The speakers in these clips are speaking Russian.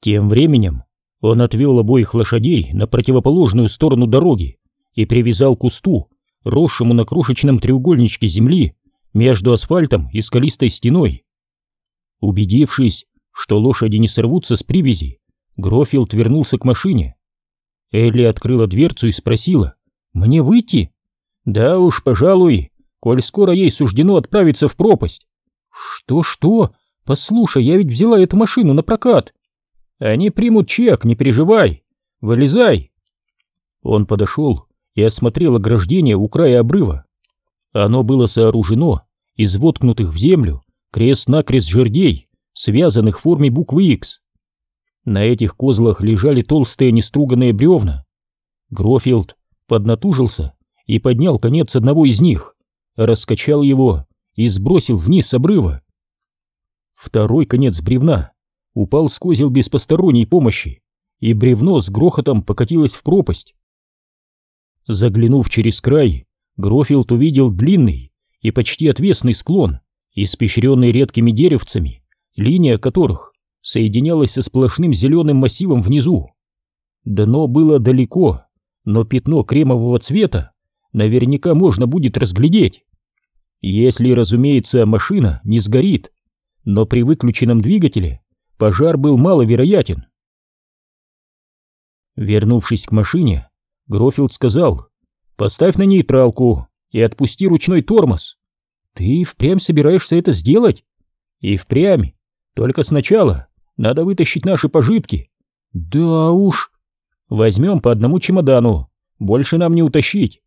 Тем временем он отвел обоих лошадей на противоположную сторону дороги и привязал к кусту, росшему на крошечном треугольничке земли между асфальтом и скалистой стеной. Убедившись, что лошади не сорвутся с привязи, Грофилд вернулся к машине. Элли открыла дверцу и спросила, «Мне выйти?» «Да уж, пожалуй, коль скоро ей суждено отправиться в пропасть». «Что-что? Послушай, я ведь взяла эту машину на прокат». «Они примут чек, не переживай. Вылезай». Он подошел и осмотрел ограждение у края обрыва. Оно было сооружено из воткнутых в землю крест-накрест жердей, связанных в форме буквы X. На этих козлах лежали толстые неструганные бревна. Грофилд поднатужился и поднял конец одного из них, раскачал его и сбросил вниз с обрыва. Второй конец бревна упал с козел без посторонней помощи, и бревно с грохотом покатилось в пропасть. Заглянув через край, Грофилд увидел длинный и почти отвесный склон, испещренный редкими деревцами, линия которых соединялась со сплошным зеленым массивом внизу. Дно было далеко, но пятно кремового цвета наверняка можно будет разглядеть. Если, разумеется, машина не сгорит, но при выключенном двигателе пожар был маловероятен. Вернувшись к машине, Грофилд сказал, «Поставь на нейтралку и отпусти ручной тормоз». «Ты впрямь собираешься это сделать?» «И впрямь. Только сначала надо вытащить наши пожитки». «Да уж». «Возьмем по одному чемодану. Больше нам не утащить».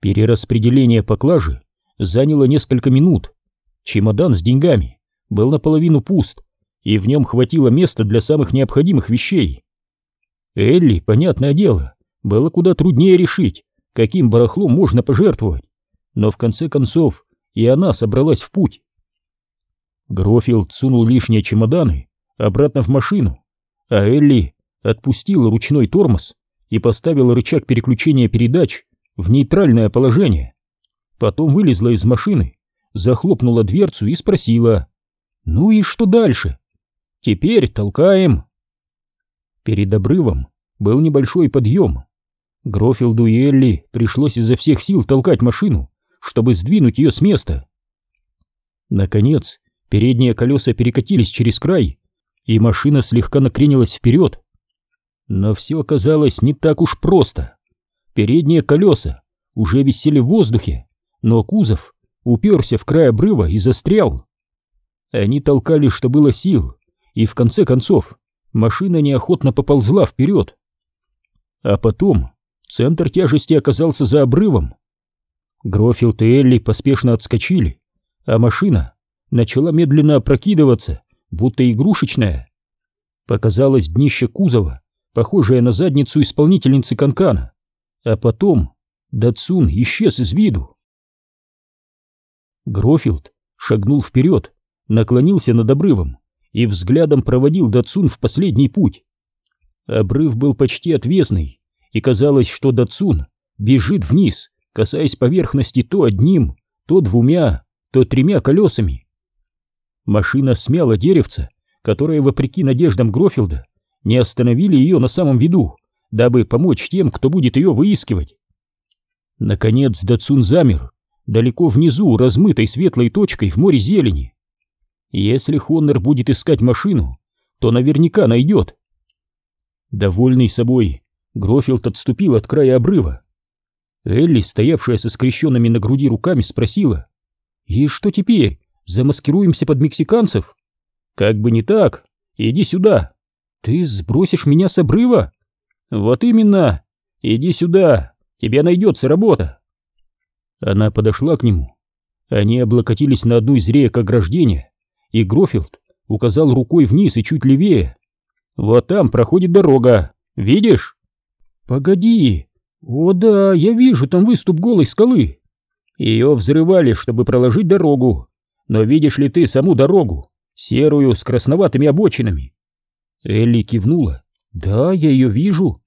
Перераспределение поклажи заняло несколько минут. Чемодан с деньгами был наполовину пуст, и в нем хватило места для самых необходимых вещей. Элли, понятное дело, было куда труднее решить, каким барахлом можно пожертвовать, но в конце концов и она собралась в путь. Грофилд сунул лишние чемоданы обратно в машину, а Элли отпустила ручной тормоз и поставила рычаг переключения передач в нейтральное положение. Потом вылезла из машины, захлопнула дверцу и спросила, «Ну и что дальше?» «Теперь толкаем». Перед обрывом был небольшой подъем. Грофилду и Элли пришлось изо всех сил толкать машину, чтобы сдвинуть ее с места. Наконец, передние колеса перекатились через край, и машина слегка накренилась вперед. Но все оказалось не так уж просто. Передние колеса уже висели в воздухе, но кузов уперся в край обрыва и застрял. Они толкали, что было сил, и в конце концов машина неохотно поползла вперед. А потом центр тяжести оказался за обрывом. Грофилд и Элли поспешно отскочили, а машина начала медленно опрокидываться, будто игрушечная. Показалось днище кузова, похожее на задницу исполнительницы канкана, а потом Датсун исчез из виду. Грофилд шагнул вперед, наклонился над обрывом и взглядом проводил Датсун в последний путь. Обрыв был почти отвесный, и казалось, что Датсун бежит вниз, касаясь поверхности то одним, то двумя, то тремя колесами. Машина смяла деревце, которое, вопреки надеждам Грофилда, не остановили ее на самом виду, дабы помочь тем, кто будет ее выискивать. Наконец Датсун замер, далеко внизу, размытой светлой точкой в море зелени. Если Хоннер будет искать машину, то наверняка найдет. Довольный собой, Грофилд отступил от края обрыва. Элли, стоявшая со скрещенными на груди руками, спросила. «И что теперь? Замаскируемся под мексиканцев?» «Как бы не так. Иди сюда». «Ты сбросишь меня с обрыва?» «Вот именно. Иди сюда. Тебе найдется работа». Она подошла к нему. Они облокотились на одну из реек ограждения, и Грофилд указал рукой вниз и чуть левее. «Вот там проходит дорога. Видишь?» «Погоди! О да, я вижу там выступ голой скалы!» Ее взрывали, чтобы проложить дорогу. Но видишь ли ты саму дорогу, серую, с красноватыми обочинами?» Элли кивнула. «Да, я ее вижу».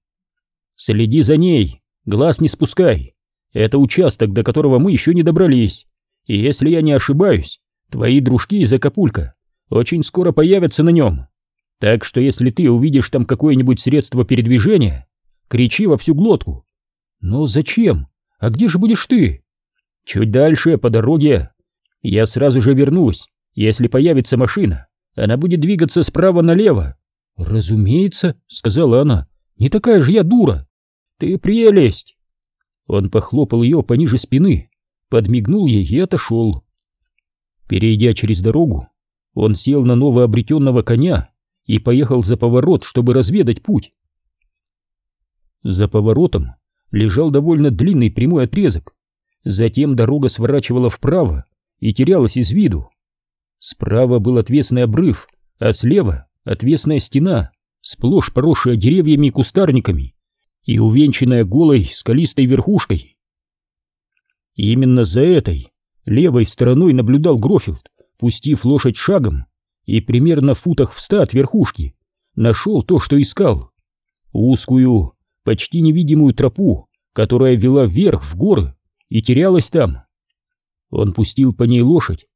«Следи за ней, глаз не спускай. Это участок, до которого мы еще не добрались. И если я не ошибаюсь, твои дружки из Акапулька очень скоро появятся на нем. Так что если ты увидишь там какое-нибудь средство передвижения, кричи во всю глотку. Но зачем? А где же будешь ты? Чуть дальше, по дороге. Я сразу же вернусь. Если появится машина, она будет двигаться справа налево. Разумеется, сказала она. Не такая же я дура. Ты прелесть. Он похлопал ее пониже спины, подмигнул ей и отошел. Перейдя через дорогу, он сел на новообретенного коня и поехал за поворот, чтобы разведать путь. За поворотом лежал довольно длинный прямой отрезок. Затем дорога сворачивала вправо и терялась из виду. Справа был отвесный обрыв, а слева отвесная стена, сплошь поросшая деревьями и кустарниками и увенчанная голой скалистой верхушкой. Именно за этой левой стороной наблюдал Грофилд, пустив лошадь шагом, и примерно в футах в ста от верхушки нашел то, что искал. Узкую, почти невидимую тропу, которая вела вверх в горы и терялась там. Он пустил по ней лошадь.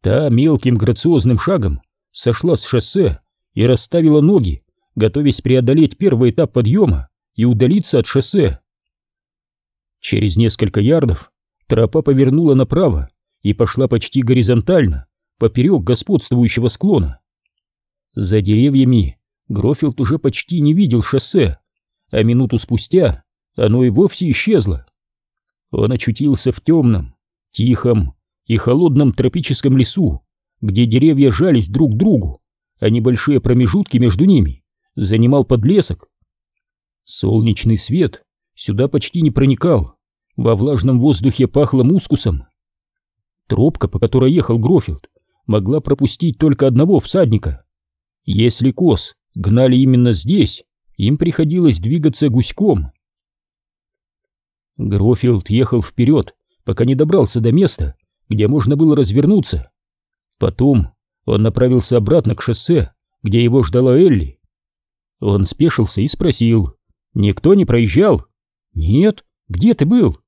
Та мелким грациозным шагом сошла с шоссе и расставила ноги, готовясь преодолеть первый этап подъема и удалиться от шоссе. Через несколько ярдов тропа повернула направо и пошла почти горизонтально, поперек господствующего склона. За деревьями Грофилд уже почти не видел шоссе, а минуту спустя оно и вовсе исчезло. Он очутился в темном, тихом и холодном тропическом лесу, где деревья жались друг к другу, а небольшие промежутки между ними занимал подлесок. Солнечный свет сюда почти не проникал, во влажном воздухе пахло мускусом. Тропка, по которой ехал Грофилд, могла пропустить только одного всадника. Если коз гнали именно здесь, им приходилось двигаться гуськом. Грофилд ехал вперед, пока не добрался до места, где можно было развернуться. Потом он направился обратно к шоссе, где его ждала Элли. Он спешился и спросил, «Никто не проезжал?» «Нет. Где ты был?»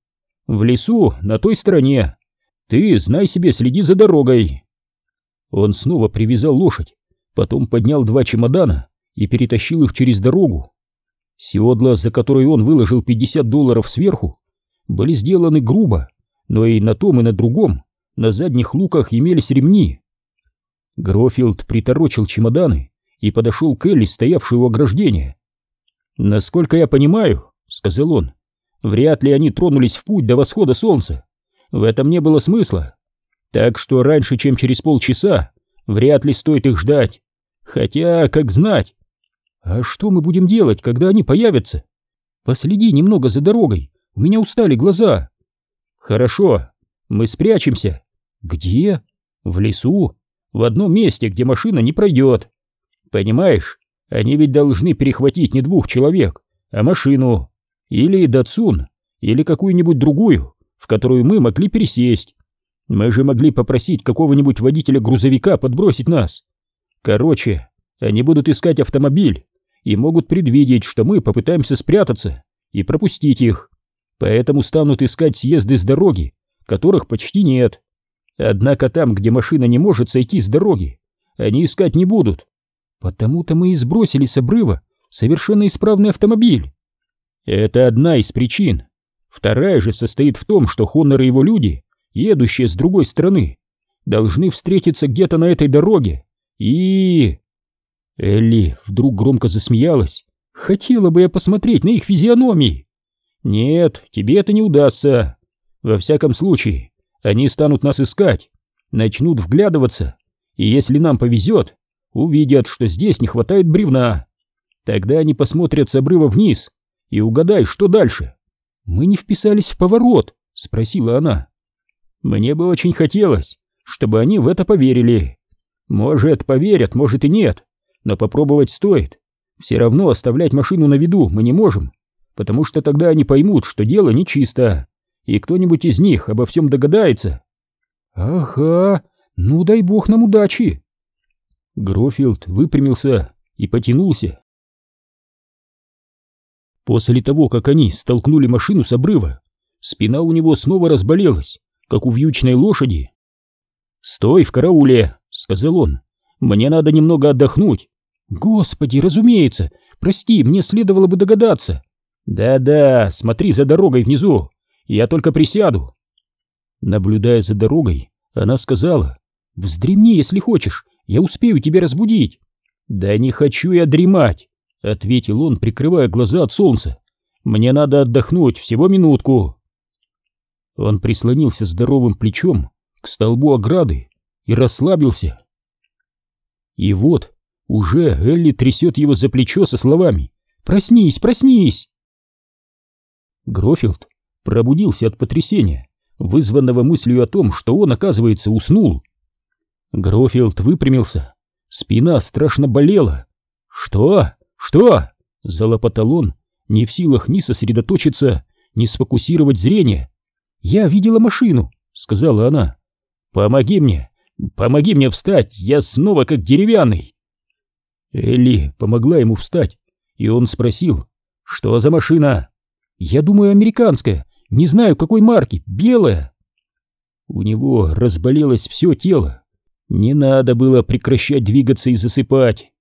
«В лесу, на той стороне. Ты, знай себе, следи за дорогой». Он снова привязал лошадь, потом поднял два чемодана и перетащил их через дорогу. Седла, за которые он выложил 50 долларов сверху, были сделаны грубо, но и на том, и на другом на задних луках имелись ремни. Грофилд приторочил чемоданы и подошел к Элли, стоявшей у ограждения. «Насколько я понимаю», — сказал он, — «вряд ли они тронулись в путь до восхода солнца. В этом не было смысла. Так что раньше, чем через полчаса, вряд ли стоит их ждать. Хотя, как знать. А что мы будем делать, когда они появятся? Последи немного за дорогой, у меня устали глаза. Хорошо, мы спрячемся. Где? В лесу, в одном месте, где машина не пройдет. Понимаешь, они ведь должны перехватить не двух человек, а машину. Или Датсун, или какую-нибудь другую, в которую мы могли пересесть. Мы же могли попросить какого-нибудь водителя грузовика подбросить нас. Короче, они будут искать автомобиль и могут предвидеть, что мы попытаемся спрятаться и пропустить их. Поэтому станут искать съезды с дороги, которых почти нет. Однако там, где машина не может сойти с дороги, они искать не будут. Потому-то мы и сбросили с обрыва совершенно исправный автомобиль. Это одна из причин. Вторая же состоит в том, что Хонор и его люди едущие с другой стороны, должны встретиться где-то на этой дороге. И... Элли вдруг громко засмеялась. Хотела бы я посмотреть на их физиономии. Нет, тебе это не удастся. Во всяком случае, они станут нас искать, начнут вглядываться, и если нам повезет, увидят, что здесь не хватает бревна. Тогда они посмотрят с обрыва вниз и угадай, что дальше. Мы не вписались в поворот, спросила она. Мне бы очень хотелось, чтобы они в это поверили. Может, поверят, может и нет, но попробовать стоит. Все равно оставлять машину на виду мы не можем, потому что тогда они поймут, что дело нечисто, и кто-нибудь из них обо всем догадается. Ага, ну дай бог нам удачи. Грофилд выпрямился и потянулся. После того, как они столкнули машину с обрыва, спина у него снова разболелась, как у вьючной лошади. «Стой в карауле!» — сказал он. «Мне надо немного отдохнуть. Господи, разумеется! Прости, мне следовало бы догадаться. Да-да, смотри за дорогой внизу. Я только присяду. Наблюдая за дорогой, она сказала, «Вздремни, если хочешь, я успею тебя разбудить». «Да не хочу я дремать», — ответил он, прикрывая глаза от солнца. «Мне надо отдохнуть, всего минутку». Он прислонился здоровым плечом к столбу ограды и расслабился. И вот уже Элли трясет его за плечо со словами «Проснись, проснись!». Грофилд пробудился от потрясения, вызванного мыслью о том, что он, оказывается, уснул. Грофилд выпрямился, спина страшно болела. «Что? Что?» — залопотал он, не в силах ни сосредоточиться, ни сфокусировать зрение. «Я видела машину», — сказала она. «Помоги мне, помоги мне встать, я снова как деревянный». Элли помогла ему встать, и он спросил, «Что за машина?» «Я думаю, американская, не знаю, какой марки, белая». У него разболелось все тело. Не надо было прекращать двигаться и засыпать.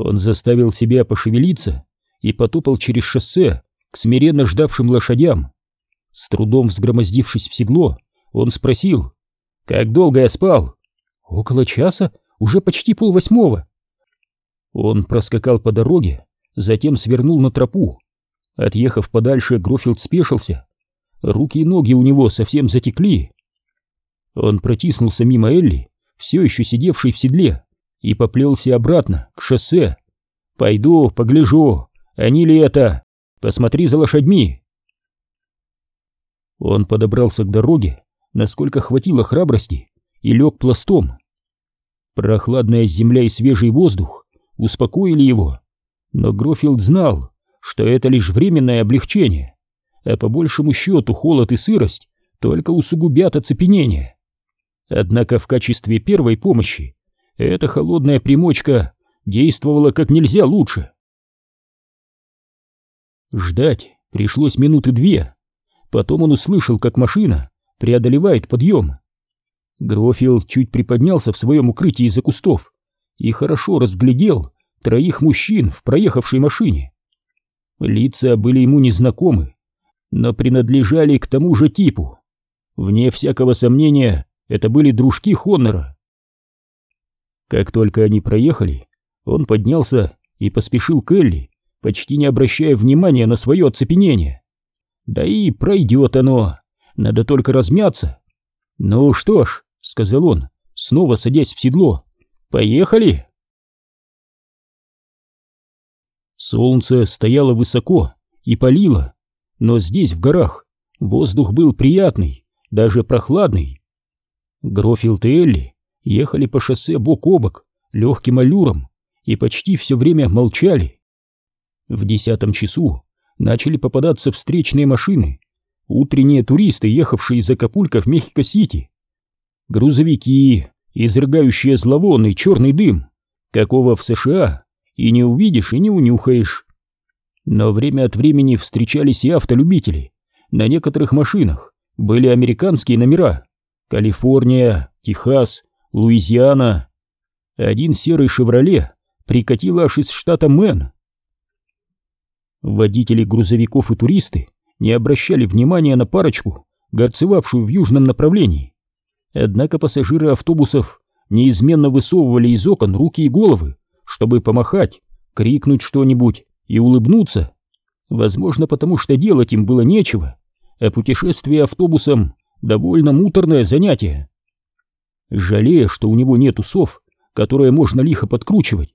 Он заставил себя пошевелиться и потопал через шоссе к смиренно ждавшим лошадям. С трудом взгромоздившись в седло, он спросил, «Как долго я спал?» «Около часа, уже почти полвосьмого». Он проскакал по дороге, затем свернул на тропу. Отъехав подальше, Грофилд спешился. Руки и ноги у него совсем затекли. Он протиснулся мимо Элли, все еще сидевшей в седле, и поплелся обратно, к шоссе. «Пойду, погляжу, они ли это? Посмотри за лошадьми!» Он подобрался к дороге, насколько хватило храбрости, и лег пластом. Прохладная земля и свежий воздух успокоили его, но Грофилд знал, что это лишь временное облегчение, а по большему счету холод и сырость только усугубят оцепенение. Однако в качестве первой помощи эта холодная примочка действовала как нельзя лучше. Ждать пришлось минуты две, Потом он услышал, как машина преодолевает подъем. Грофилд чуть приподнялся в своем укрытии из-за кустов и хорошо разглядел троих мужчин в проехавшей машине. Лица были ему незнакомы, но принадлежали к тому же типу. Вне всякого сомнения, это были дружки Хоннера. Как только они проехали, он поднялся и поспешил к Элли, почти не обращая внимания на свое оцепенение. Да и пройдет оно, надо только размяться. Ну что ж, сказал он, снова садясь в седло, поехали. Солнце стояло высоко и палило, но здесь, в горах, воздух был приятный, даже прохладный. Грофилд и Элли ехали по шоссе бок о бок, легким аллюром, и почти все время молчали. В десятом часу начали попадаться встречные машины, утренние туристы, ехавшие из Акапулько в Мехико-Сити, грузовики, изрыгающие зловонный черный дым, какого в США и не увидишь, и не унюхаешь. Но время от времени встречались и автолюбители. На некоторых машинах были американские номера. Калифорния, Техас, Луизиана. Один серый «Шевроле» прикатил аж из штата Мэн. Водители грузовиков и туристы не обращали внимания на парочку, горцевавшую в южном направлении. Однако пассажиры автобусов неизменно высовывали из окон руки и головы, чтобы помахать, крикнуть что-нибудь и улыбнуться. Возможно, потому что делать им было нечего, а путешествие автобусом — довольно муторное занятие. Жалея, что у него нет усов, которые можно лихо подкручивать,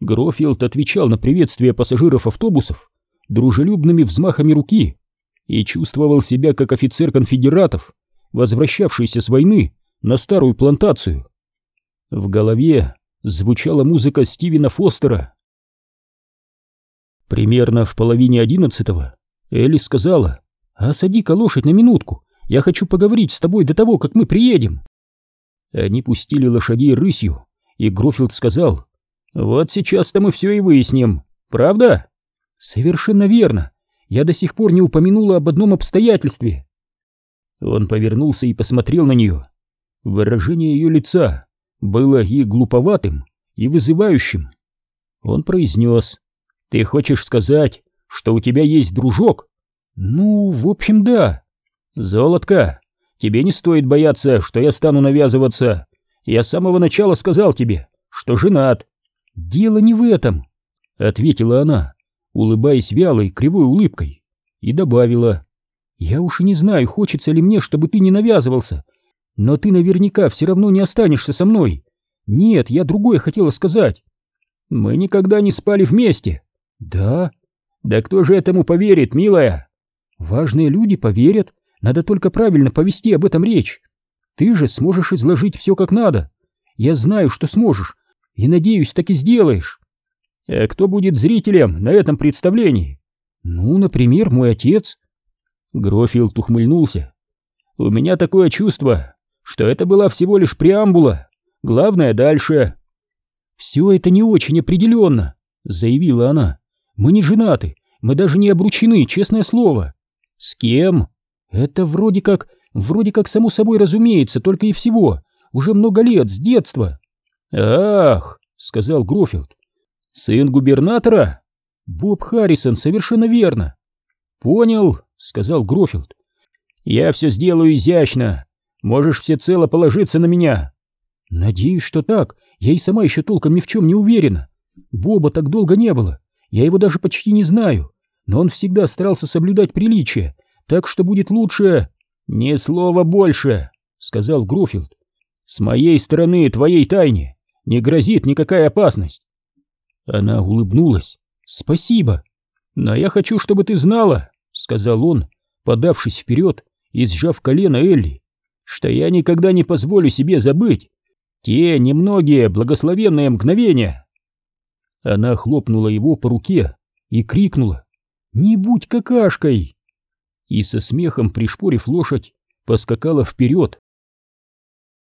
Грофилд отвечал на приветствие пассажиров автобусов дружелюбными взмахами руки и чувствовал себя как офицер конфедератов, возвращавшийся с войны на старую плантацию. В голове звучала музыка Стивена Фостера. Примерно в половине одиннадцатого Элли сказала, «Осади-ка лошадь на минутку, я хочу поговорить с тобой до того, как мы приедем». Они пустили лошадей рысью, и Грофилд сказал, «Вот сейчас-то мы все и выясним, правда?» «Совершенно верно. Я до сих пор не упомянула об одном обстоятельстве». Он повернулся и посмотрел на нее. Выражение ее лица было и глуповатым, и вызывающим. Он произнес. «Ты хочешь сказать, что у тебя есть дружок?» «Ну, в общем, да». «Золотко, тебе не стоит бояться, что я стану навязываться. Я с самого начала сказал тебе, что женат». «Дело не в этом», — ответила она, улыбаясь вялой, кривой улыбкой, и добавила. «Я уж и не знаю, хочется ли мне, чтобы ты не навязывался, но ты наверняка все равно не останешься со мной. Нет, я другое хотела сказать. Мы никогда не спали вместе. Да? Да кто же этому поверит, милая? Важные люди поверят, надо только правильно повести об этом речь. Ты же сможешь изложить все как надо. Я знаю, что сможешь, и надеюсь, так и сделаешь. А кто будет зрителем на этом представлении? Ну, например, мой отец. Грофилд ухмыльнулся. У меня такое чувство, что это была всего лишь преамбула. Главное дальше. Все это не очень определенно, заявила она. Мы не женаты, мы даже не обручены, честное слово. С кем? Это вроде как, вроде как само собой разумеется, только и всего. Уже много лет, с детства. Ах, сказал Грофилд. Сын губернатора? Боб Харрисон, совершенно верно. Понял, сказал Грофилд. Я все сделаю изящно. Можешь всецело положиться на меня. Надеюсь, что так. Я и сама еще толком ни в чем не уверена. Боба так долго не было. Я его даже почти не знаю. Но он всегда старался соблюдать приличие, так что будет лучше... Ни слова больше, сказал Груфилд. С моей стороны твоей тайне не грозит никакая опасность. Она улыбнулась. Спасибо. Но я хочу, чтобы ты знала, сказал он, подавшись вперед и сжав колено Элли что я никогда не позволю себе забыть те немногие благословенные мгновения. Она хлопнула его по руке и крикнула «Не будь какашкой!» И со смехом, пришпорив лошадь, поскакала вперед.